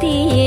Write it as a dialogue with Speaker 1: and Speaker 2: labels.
Speaker 1: ती